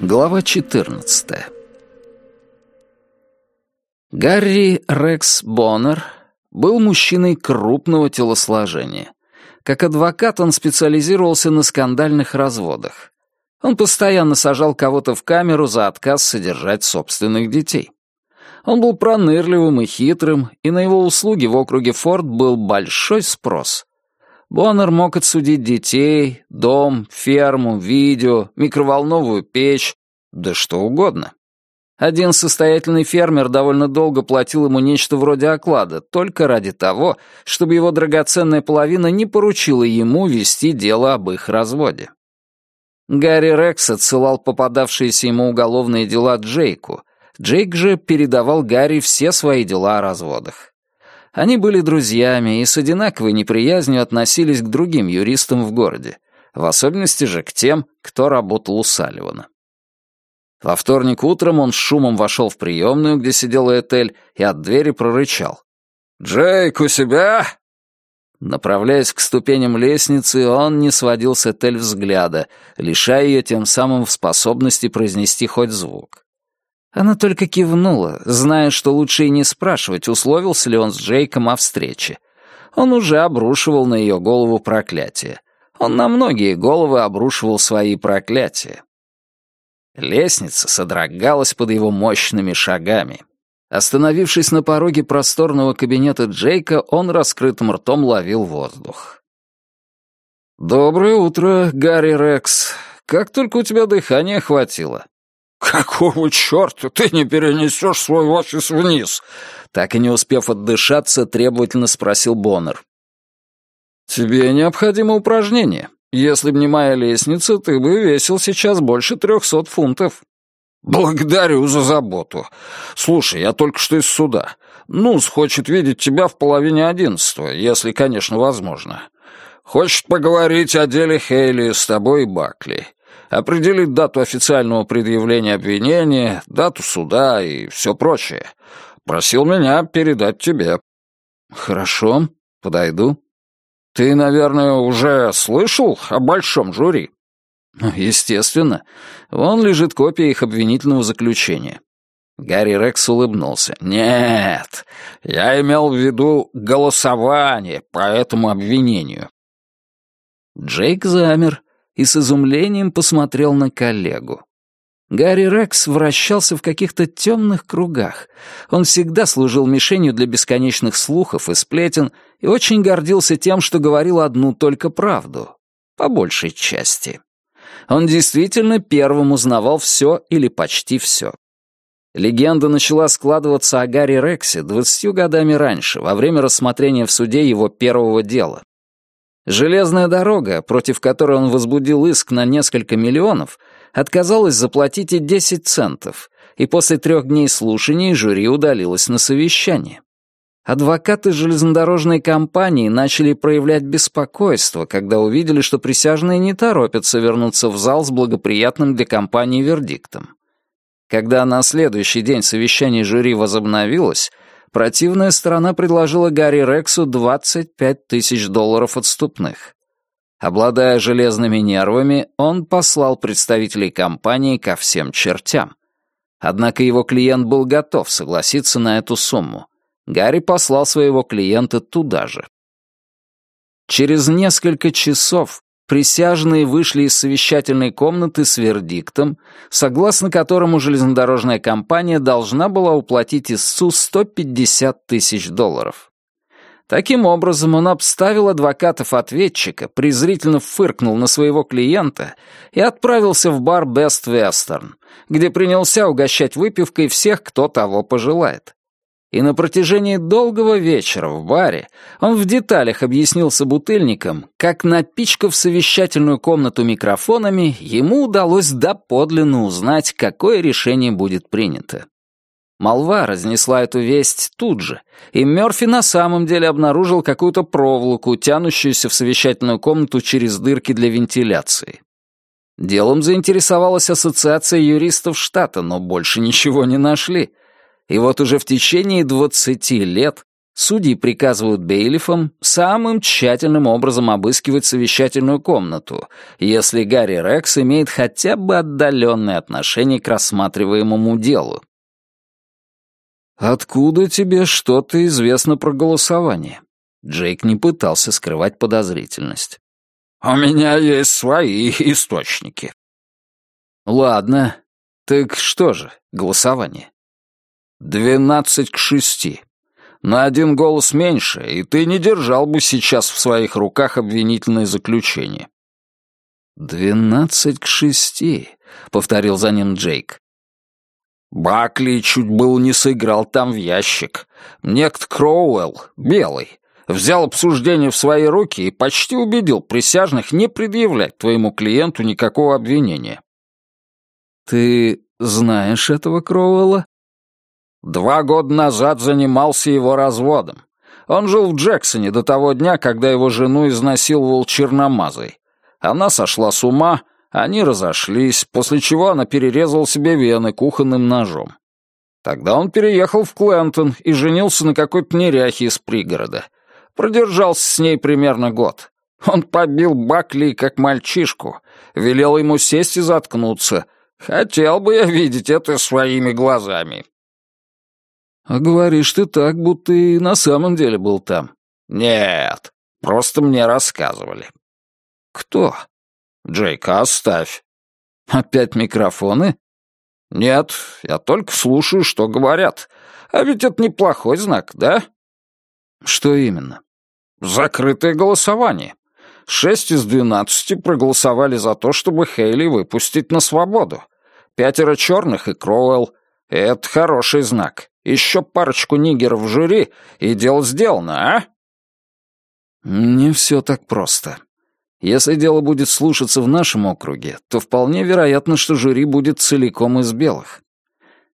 Глава 14 Гарри Рекс Боннер был мужчиной крупного телосложения. Как адвокат он специализировался на скандальных разводах. Он постоянно сажал кого-то в камеру за отказ содержать собственных детей. Он был пронырливым и хитрым, и на его услуги в округе Форд был большой спрос. Боннер мог отсудить детей, дом, ферму, видео, микроволновую печь, да что угодно. Один состоятельный фермер довольно долго платил ему нечто вроде оклада, только ради того, чтобы его драгоценная половина не поручила ему вести дело об их разводе. Гарри Рекс отсылал попадавшиеся ему уголовные дела Джейку. Джейк же передавал Гарри все свои дела о разводах. Они были друзьями и с одинаковой неприязнью относились к другим юристам в городе, в особенности же к тем, кто работал у Салливана. Во вторник утром он с шумом вошел в приемную, где сидел Этель, и от двери прорычал. «Джейк у себя?» Направляясь к ступеням лестницы, он не сводил с Этель взгляда, лишая ее тем самым способности произнести хоть звук. Она только кивнула, зная, что лучше и не спрашивать, условился ли он с Джейком о встрече. Он уже обрушивал на ее голову проклятие. Он на многие головы обрушивал свои проклятия. Лестница содрогалась под его мощными шагами. Остановившись на пороге просторного кабинета Джейка, он раскрытым ртом ловил воздух. «Доброе утро, Гарри Рекс. Как только у тебя дыхание хватило?» «Какого черта ты не перенесешь свой офис вниз?» Так и не успев отдышаться, требовательно спросил Боннер. «Тебе необходимо упражнение. Если б не моя лестница, ты бы весил сейчас больше трехсот фунтов». «Благодарю за заботу. Слушай, я только что из суда. Нус хочет видеть тебя в половине одиннадцатого, если, конечно, возможно. Хочет поговорить о деле Хейли с тобой и Бакли. Определить дату официального предъявления обвинения, дату суда и все прочее. Просил меня передать тебе». «Хорошо, подойду». Ты, наверное, уже слышал о большом жюри? Естественно. Вон лежит копия их обвинительного заключения. Гарри Рекс улыбнулся. «Нет, я имел в виду голосование по этому обвинению». Джейк замер и с изумлением посмотрел на коллегу. Гарри Рекс вращался в каких-то темных кругах. Он всегда служил мишенью для бесконечных слухов и сплетен и очень гордился тем, что говорил одну только правду. По большей части. Он действительно первым узнавал все или почти все. Легенда начала складываться о Гарри Рексе двадцатью годами раньше, во время рассмотрения в суде его первого дела. Железная дорога, против которой он возбудил иск на несколько миллионов, отказалась заплатить и 10 центов, и после трех дней слушаний жюри удалилось на совещание. Адвокаты железнодорожной компании начали проявлять беспокойство, когда увидели, что присяжные не торопятся вернуться в зал с благоприятным для компании вердиктом. Когда на следующий день совещание жюри возобновилось, противная сторона предложила Гарри Рексу 25 тысяч долларов отступных. Обладая железными нервами, он послал представителей компании ко всем чертям. Однако его клиент был готов согласиться на эту сумму. Гарри послал своего клиента туда же. Через несколько часов присяжные вышли из совещательной комнаты с вердиктом, согласно которому железнодорожная компания должна была уплатить истцу 150 тысяч долларов. Таким образом, он обставил адвокатов-ответчика, презрительно фыркнул на своего клиента и отправился в бар Best Western, где принялся угощать выпивкой всех, кто того пожелает. И на протяжении долгого вечера в баре он в деталях объяснил собутыльникам, как, напичкав совещательную комнату микрофонами, ему удалось доподлинно узнать, какое решение будет принято. Молва разнесла эту весть тут же, и Мёрфи на самом деле обнаружил какую-то проволоку, тянущуюся в совещательную комнату через дырки для вентиляции. Делом заинтересовалась Ассоциация юристов штата, но больше ничего не нашли. И вот уже в течение двадцати лет судьи приказывают бейлифам самым тщательным образом обыскивать совещательную комнату, если Гарри Рекс имеет хотя бы отдаленное отношение к рассматриваемому делу. «Откуда тебе что-то известно про голосование?» Джейк не пытался скрывать подозрительность. «У меня есть свои источники». «Ладно. Так что же, голосование?» «Двенадцать к шести. На один голос меньше, и ты не держал бы сейчас в своих руках обвинительное заключение». «Двенадцать к шести», — повторил за ним Джейк. «Бакли чуть был не сыграл там в ящик. Некто Кроуэлл, белый, взял обсуждение в свои руки и почти убедил присяжных не предъявлять твоему клиенту никакого обвинения. «Ты знаешь этого Кроуэлла?» «Два года назад занимался его разводом. Он жил в Джексоне до того дня, когда его жену изнасиловал черномазой. Она сошла с ума, они разошлись, после чего она перерезала себе вены кухонным ножом. Тогда он переехал в Клентон и женился на какой-то неряхе из пригорода — Продержался с ней примерно год. Он побил Бакли как мальчишку, велел ему сесть и заткнуться. Хотел бы я видеть это своими глазами. А говоришь ты так, будто и на самом деле был там. Нет, просто мне рассказывали. Кто? Джейка, оставь. Опять микрофоны? Нет, я только слушаю, что говорят. А ведь это неплохой знак, да? Что именно? Закрытое голосование. Шесть из двенадцати проголосовали за то, чтобы Хейли выпустить на свободу. Пятеро черных и Кроуэлл. Это хороший знак. Еще парочку нигеров в жюри, и дело сделано, а? Не все так просто. Если дело будет слушаться в нашем округе, то вполне вероятно, что жюри будет целиком из белых.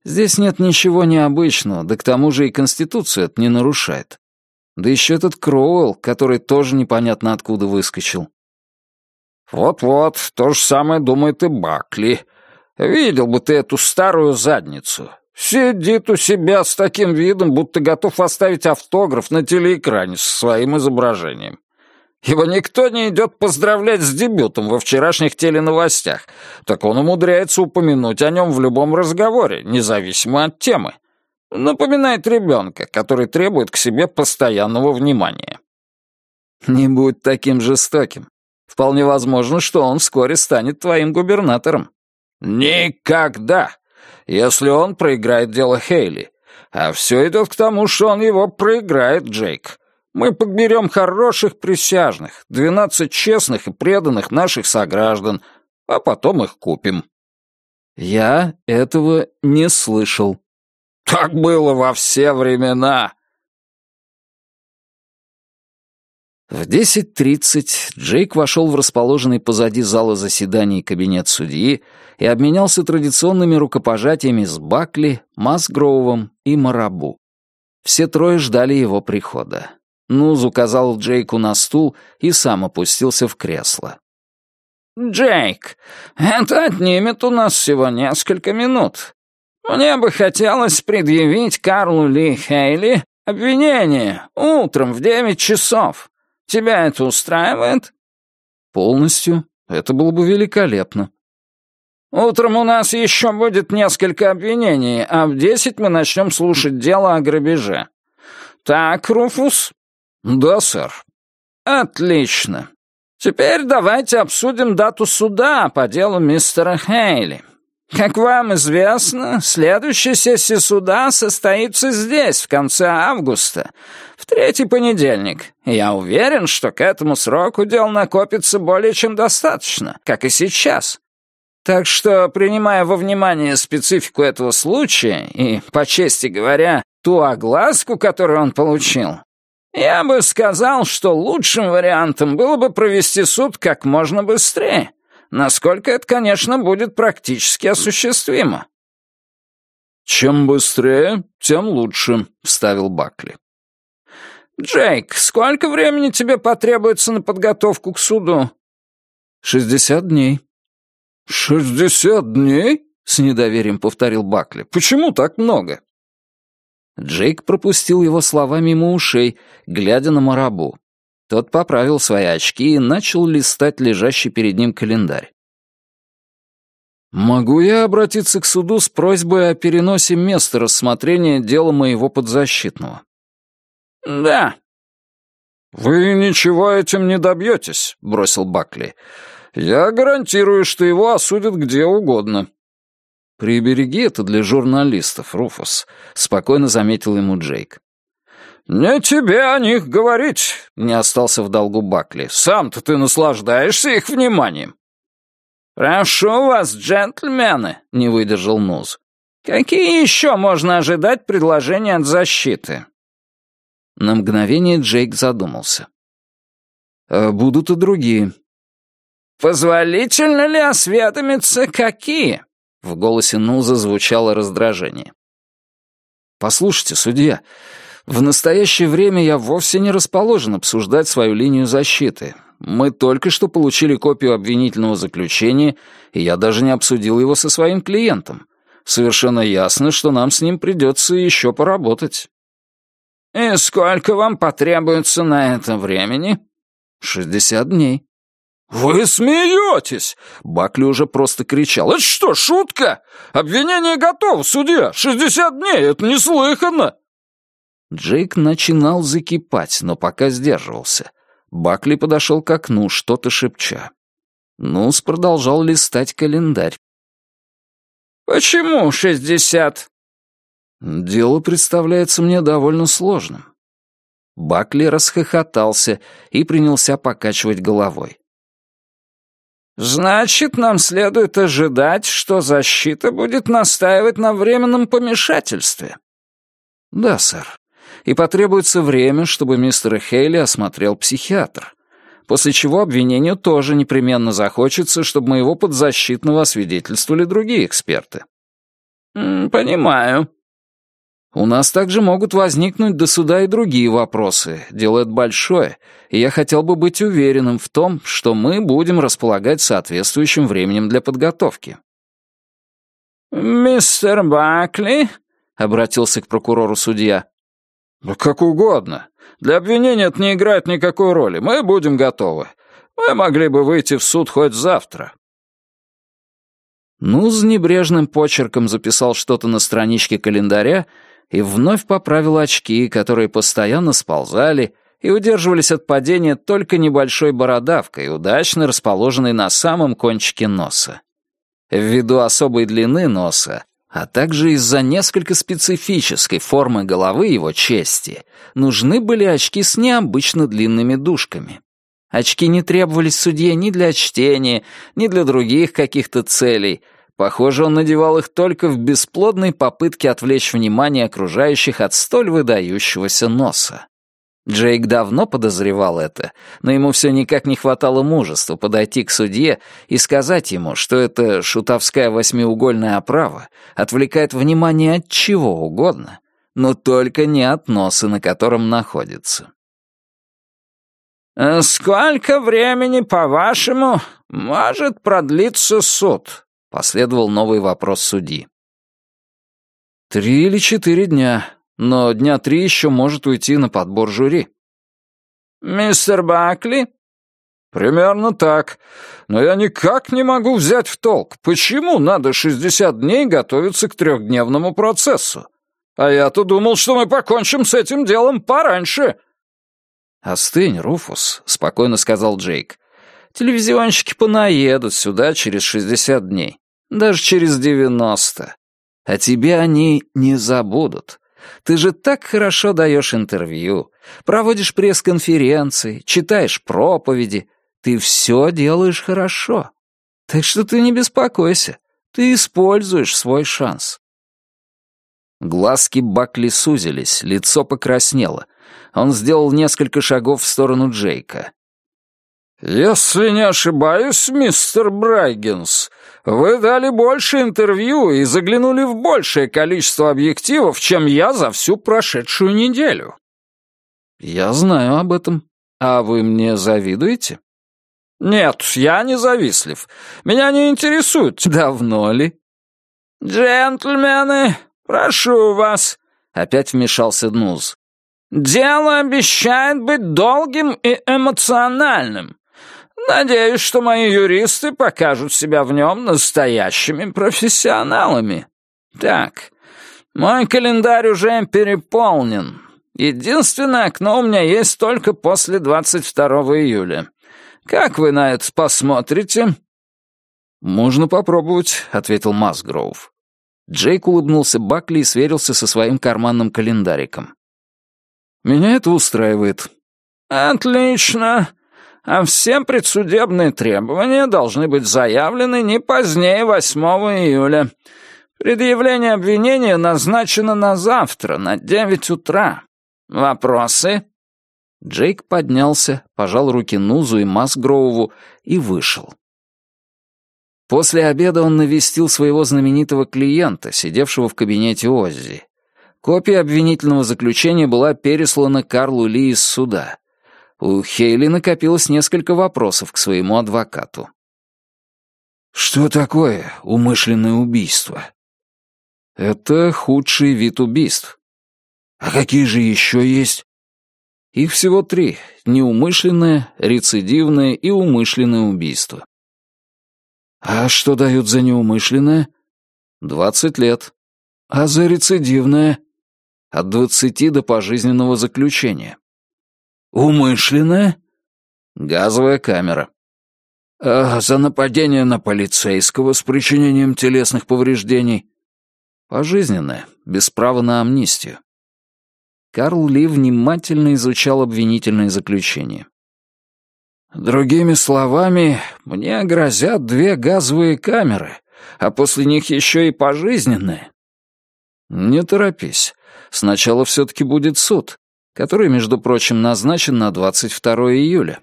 Здесь нет ничего необычного, да к тому же и Конституцию это не нарушает. Да еще этот Кроуэлл, который тоже непонятно откуда выскочил. «Вот-вот, то же самое думает и Бакли. Видел бы ты эту старую задницу. Сидит у себя с таким видом, будто готов оставить автограф на телеэкране со своим изображением. Ибо никто не идет поздравлять с дебютом во вчерашних теленовостях, так он умудряется упомянуть о нем в любом разговоре, независимо от темы. Напоминает ребенка, который требует к себе постоянного внимания. Не будь таким жестоким. Вполне возможно, что он вскоре станет твоим губернатором. Никогда! Если он проиграет дело Хейли. А все идет к тому, что он его проиграет, Джейк. Мы подберем хороших присяжных, двенадцать честных и преданных наших сограждан, а потом их купим. Я этого не слышал. Так было во все времена. В 10.30 Джейк вошел в расположенный позади зала заседаний кабинет судьи и обменялся традиционными рукопожатиями с Бакли, Масгроувом и Марабу. Все трое ждали его прихода. Нуз указал Джейку на стул и сам опустился в кресло. «Джейк, это отнимет у нас всего несколько минут. Мне бы хотелось предъявить Карлу Ли Хейли обвинение утром в девять часов. Тебя это устраивает? Полностью. Это было бы великолепно. Утром у нас еще будет несколько обвинений, а в десять мы начнем слушать дело о грабеже. Так, Руфус? Да, сэр. Отлично. Теперь давайте обсудим дату суда по делу мистера Хейли. Как вам известно, следующая сессия суда состоится здесь, в конце августа, в третий понедельник. Я уверен, что к этому сроку дел накопится более чем достаточно, как и сейчас. Так что, принимая во внимание специфику этого случая и, по чести говоря, ту огласку, которую он получил, я бы сказал, что лучшим вариантом было бы провести суд как можно быстрее насколько это, конечно, будет практически осуществимо». «Чем быстрее, тем лучше», — вставил Бакли. «Джейк, сколько времени тебе потребуется на подготовку к суду?» «Шестьдесят дней». «Шестьдесят дней?» — с недоверием повторил Бакли. «Почему так много?» Джейк пропустил его слова мимо ушей, глядя на Марабу. Тот поправил свои очки и начал листать лежащий перед ним календарь. «Могу я обратиться к суду с просьбой о переносе места рассмотрения дела моего подзащитного?» «Да». «Вы ничего этим не добьетесь», — бросил Бакли. «Я гарантирую, что его осудят где угодно». «Прибереги это для журналистов, Руфус», — спокойно заметил ему Джейк. «Не тебе о них говорить», — не остался в долгу Бакли. «Сам-то ты наслаждаешься их вниманием». «Прошу вас, джентльмены», — не выдержал Нуз. «Какие еще можно ожидать предложения от защиты?» На мгновение Джейк задумался. «А «Будут и другие». «Позволительно ли осведомиться, какие?» В голосе Нуза звучало раздражение. «Послушайте, судья, в настоящее время я вовсе не расположен обсуждать свою линию защиты. Мы только что получили копию обвинительного заключения, и я даже не обсудил его со своим клиентом. Совершенно ясно, что нам с ним придется еще поработать». «И сколько вам потребуется на это времени?» «Шестьдесят дней». «Вы смеетесь!» Бакли уже просто кричал. «Это что, шутка? Обвинение готово, судья! Шестьдесят дней! Это неслыханно!» Джейк начинал закипать, но пока сдерживался. Бакли подошел к окну, что-то шепча. Нус продолжал листать календарь. «Почему шестьдесят?» «Дело представляется мне довольно сложным». Бакли расхохотался и принялся покачивать головой. «Значит, нам следует ожидать, что защита будет настаивать на временном помешательстве». «Да, сэр. И потребуется время, чтобы мистера Хейли осмотрел психиатр. После чего обвинению тоже непременно захочется, чтобы моего подзащитного освидетельствовали другие эксперты». «Понимаю», у нас также могут возникнуть до суда и другие вопросы. Дело это большое, и я хотел бы быть уверенным в том, что мы будем располагать соответствующим временем для подготовки. «Мистер Бакли?» — обратился к прокурору судья. «Как угодно. Для обвинения это не играет никакой роли. Мы будем готовы. Мы могли бы выйти в суд хоть завтра». Ну, с небрежным почерком записал что-то на страничке календаря и вновь поправил очки, которые постоянно сползали и удерживались от падения только небольшой бородавкой, удачно расположенной на самом кончике носа. Ввиду особой длины носа, а также из-за несколько специфической формы головы его чести, нужны были очки с необычно длинными дужками. Очки не требовались судье ни для чтения, ни для других каких-то целей, Похоже, он надевал их только в бесплодной попытке отвлечь внимание окружающих от столь выдающегося носа. Джейк давно подозревал это, но ему все никак не хватало мужества подойти к судье и сказать ему, что эта шутовская восьмиугольная оправа отвлекает внимание от чего угодно, но только не от носа, на котором находится. «Сколько времени, по-вашему, может продлиться суд?» Последовал новый вопрос судьи. «Три или четыре дня, но дня три еще может уйти на подбор жюри». «Мистер Бакли?» «Примерно так. Но я никак не могу взять в толк, почему надо шестьдесят дней готовиться к трехдневному процессу? А я-то думал, что мы покончим с этим делом пораньше». «Остынь, Руфус», — спокойно сказал Джейк. «Телевизионщики понаедут сюда через шестьдесят дней даже через девяносто. А тебе они не забудут. Ты же так хорошо даешь интервью, проводишь пресс-конференции, читаешь проповеди. Ты все делаешь хорошо. Так что ты не беспокойся. Ты используешь свой шанс. Глазки Бакли сузились, лицо покраснело. Он сделал несколько шагов в сторону Джейка. «Если не ошибаюсь, мистер Брайгенс, вы дали больше интервью и заглянули в большее количество объективов, чем я за всю прошедшую неделю». «Я знаю об этом. А вы мне завидуете?» «Нет, я не завистлив. Меня не интересует, давно ли». «Джентльмены, прошу вас, — опять вмешался Нуз. «Дело обещает быть долгим и эмоциональным. Надеюсь, что мои юристы покажут себя в нем настоящими профессионалами. Так, мой календарь уже переполнен. Единственное окно у меня есть только после 22 июля. Как вы на это посмотрите?» «Можно попробовать», — ответил Масгроув. Джейк улыбнулся Бакли и сверился со своим карманным календариком. «Меня это устраивает». «Отлично. А все предсудебные требования должны быть заявлены не позднее 8 июля. Предъявление обвинения назначено на завтра, на 9 утра. Вопросы?» Джейк поднялся, пожал руки Нузу и Масгроуву и вышел. После обеда он навестил своего знаменитого клиента, сидевшего в кабинете Оззи. Копия обвинительного заключения была переслана Карлу Ли из суда. У Хейли накопилось несколько вопросов к своему адвокату. «Что такое умышленное убийство?» «Это худший вид убийств». «А какие же еще есть?» Их всего три — неумышленное, рецидивное и умышленное убийство. А что дают за неумышленное? Двадцать лет. А за рецидивное? От двадцати до пожизненного заключения. Умышленное? Газовая камера. А за нападение на полицейского с причинением телесных повреждений? Пожизненное, без права на амнистию. Карл Ли внимательно изучал обвинительное заключение. «Другими словами, мне грозят две газовые камеры, а после них еще и пожизненные». «Не торопись. Сначала все-таки будет суд, который, между прочим, назначен на 22 июля».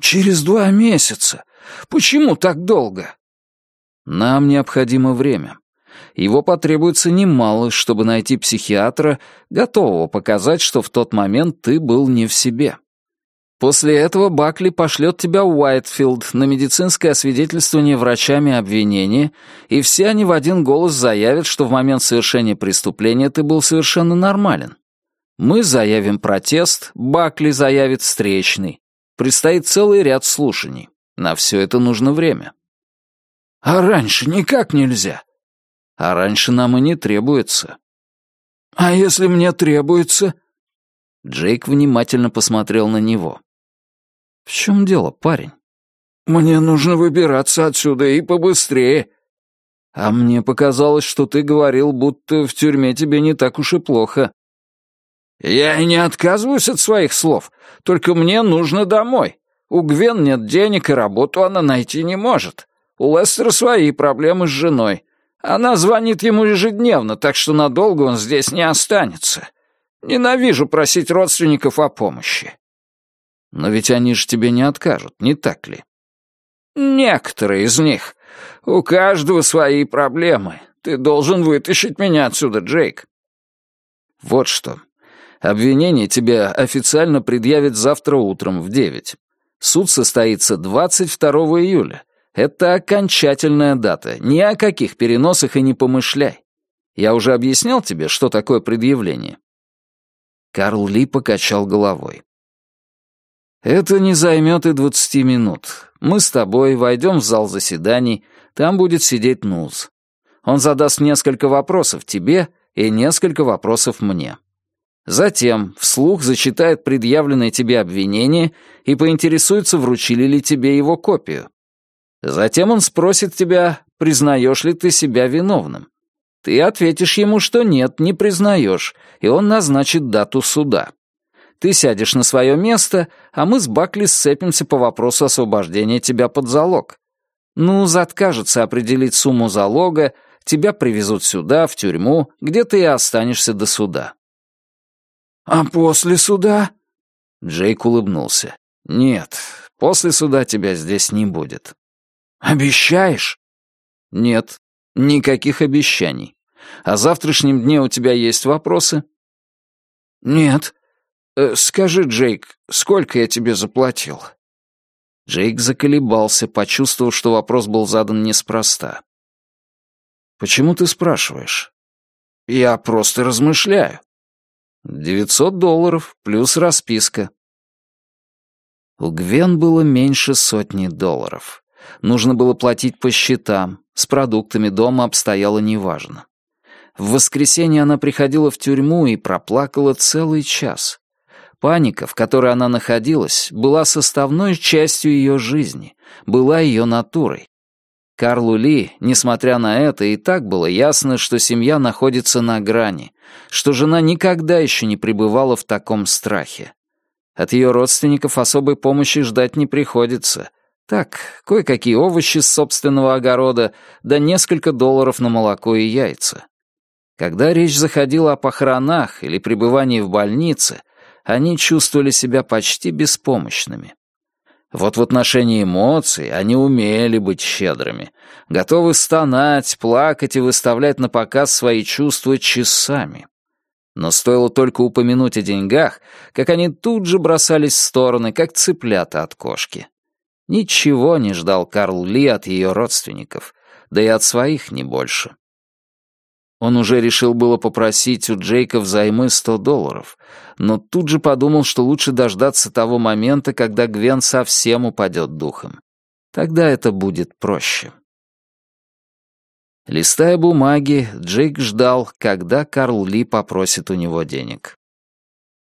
«Через два месяца? Почему так долго?» «Нам необходимо время. Его потребуется немало, чтобы найти психиатра, готового показать, что в тот момент ты был не в себе. После этого Бакли пошлет тебя в Уайтфилд на медицинское освидетельствование врачами обвинения, и все они в один голос заявят, что в момент совершения преступления ты был совершенно нормален. Мы заявим протест, Бакли заявит встречный. Предстоит целый ряд слушаний. На все это нужно время. А раньше никак нельзя. А раньше нам и не требуется. А если мне требуется? Джейк внимательно посмотрел на него. В чем дело, парень? Мне нужно выбираться отсюда и побыстрее. А мне показалось, что ты говорил, будто в тюрьме тебе не так уж и плохо. Я не отказываюсь от своих слов, только мне нужно домой. У Гвен нет денег, и работу она найти не может. У Лестера свои проблемы с женой. Она звонит ему ежедневно, так что надолго он здесь не останется. Ненавижу просить родственников о помощи. Но ведь они же тебе не откажут, не так ли? Некоторые из них. У каждого свои проблемы. Ты должен вытащить меня отсюда, Джейк. Вот что. Обвинение тебе официально предъявят завтра утром в девять. Суд состоится 22 июля. Это окончательная дата. Ни о каких переносах и не помышляй. Я уже объяснял тебе, что такое предъявление?» Карл Ли покачал головой. «Это не займет и двадцати минут. Мы с тобой войдем в зал заседаний, там будет сидеть Нуз. Он задаст несколько вопросов тебе и несколько вопросов мне. Затем вслух зачитает предъявленное тебе обвинение и поинтересуется, вручили ли тебе его копию. Затем он спросит тебя, признаешь ли ты себя виновным. Ты ответишь ему, что нет, не признаешь, и он назначит дату суда. Ты сядешь на свое место, а мы с Бакли сцепимся по вопросу освобождения тебя под залог. Ну, откажется определить сумму залога, тебя привезут сюда, в тюрьму, где ты и останешься до суда. «А после суда?» Джейк улыбнулся. «Нет, после суда тебя здесь не будет. «Обещаешь?» «Нет, никаких обещаний. О завтрашнем дне у тебя есть вопросы?» «Нет. Э, скажи, Джейк, сколько я тебе заплатил?» Джейк заколебался, почувствовав, что вопрос был задан неспроста. «Почему ты спрашиваешь?» Я просто размышляю. Девятьсот долларов плюс расписка. У Гвен было меньше сотни долларов. Нужно было платить по счетам, с продуктами дома обстояло неважно. В воскресенье она приходила в тюрьму и проплакала целый час. Паника, в которой она находилась, была составной частью ее жизни, была ее натурой. Карлу Ли, несмотря на это, и так было ясно, что семья находится на грани, что жена никогда еще не пребывала в таком страхе. От ее родственников особой помощи ждать не приходится. Так, кое-какие овощи с собственного огорода, да несколько долларов на молоко и яйца. Когда речь заходила о похоронах или пребывании в больнице, они чувствовали себя почти беспомощными. Вот в отношении эмоций они умели быть щедрыми, готовы стонать, плакать и выставлять на показ свои чувства часами. Но стоило только упомянуть о деньгах, как они тут же бросались в стороны, как цыплята от кошки. Ничего не ждал Карл Ли от ее родственников, да и от своих не больше. Он уже решил было попросить у Джейка взаймы сто долларов, но тут же подумал, что лучше дождаться того момента, когда Гвен совсем упадет духом. Тогда это будет проще. Листая бумаги, Джейк ждал, когда Карл Ли попросит у него денег.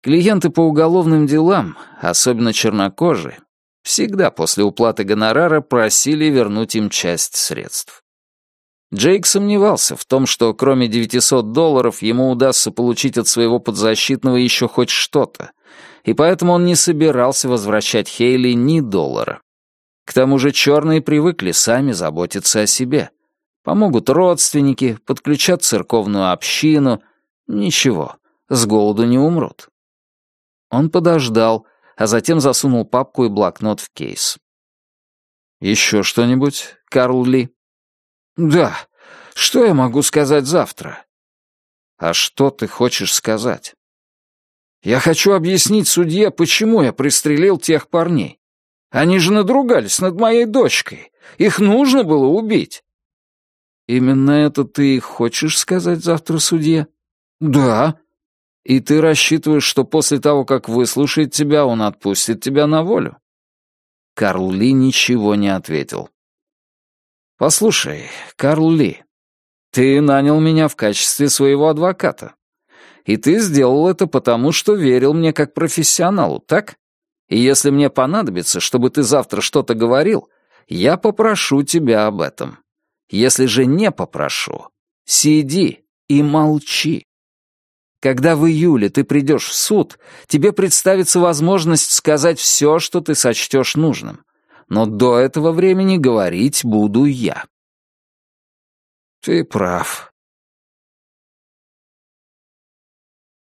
Клиенты по уголовным делам, особенно чернокожие, всегда после уплаты гонорара просили вернуть им часть средств. Джейк сомневался в том, что кроме 900 долларов ему удастся получить от своего подзащитного еще хоть что-то, и поэтому он не собирался возвращать Хейли ни доллара. К тому же черные привыкли сами заботиться о себе. Помогут родственники, подключат церковную общину. Ничего, с голоду не умрут. Он подождал, а затем засунул папку и блокнот в кейс. «Еще что-нибудь, Карл Ли?» «Да. Что я могу сказать завтра?» «А что ты хочешь сказать?» «Я хочу объяснить судье, почему я пристрелил тех парней. Они же надругались над моей дочкой. Их нужно было убить». «Именно это ты хочешь сказать завтра судье?» «Да». «И ты рассчитываешь, что после того, как выслушает тебя, он отпустит тебя на волю?» Карл Ли ничего не ответил. «Послушай, Карл Ли, ты нанял меня в качестве своего адвоката. И ты сделал это потому, что верил мне как профессионалу, так? И если мне понадобится, чтобы ты завтра что-то говорил, я попрошу тебя об этом. Если же не попрошу, сиди и молчи. Когда в июле ты придешь в суд, тебе представится возможность сказать все, что ты сочтешь нужным но до этого времени говорить буду я. Ты прав.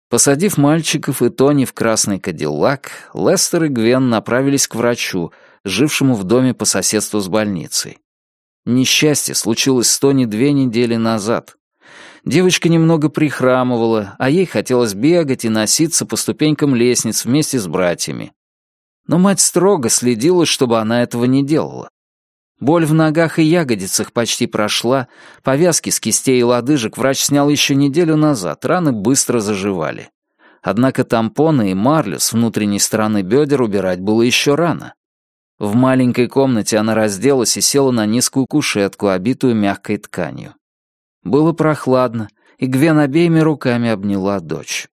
Посадив мальчиков и Тони в красный кадиллак, Лестер и Гвен направились к врачу, жившему в доме по соседству с больницей. Несчастье случилось с Тони две недели назад. Девочка немного прихрамывала, а ей хотелось бегать и носиться по ступенькам лестниц вместе с братьями но мать строго следила, чтобы она этого не делала. Боль в ногах и ягодицах почти прошла, повязки с кистей и лодыжек врач снял еще неделю назад, раны быстро заживали. Однако тампоны и марлю с внутренней стороны бедер убирать было еще рано. В маленькой комнате она разделась и села на низкую кушетку, обитую мягкой тканью. Было прохладно, и Гвен обеими руками обняла дочь.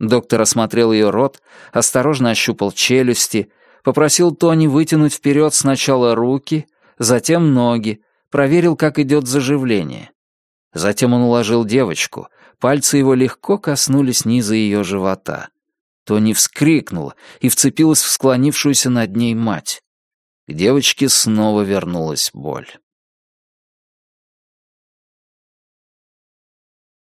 Доктор осмотрел ее рот, осторожно ощупал челюсти, попросил Тони вытянуть вперед сначала руки, затем ноги, проверил, как идет заживление. Затем он уложил девочку, пальцы его легко коснулись низа ее живота. Тони вскрикнула и вцепилась в склонившуюся над ней мать. К девочке снова вернулась боль.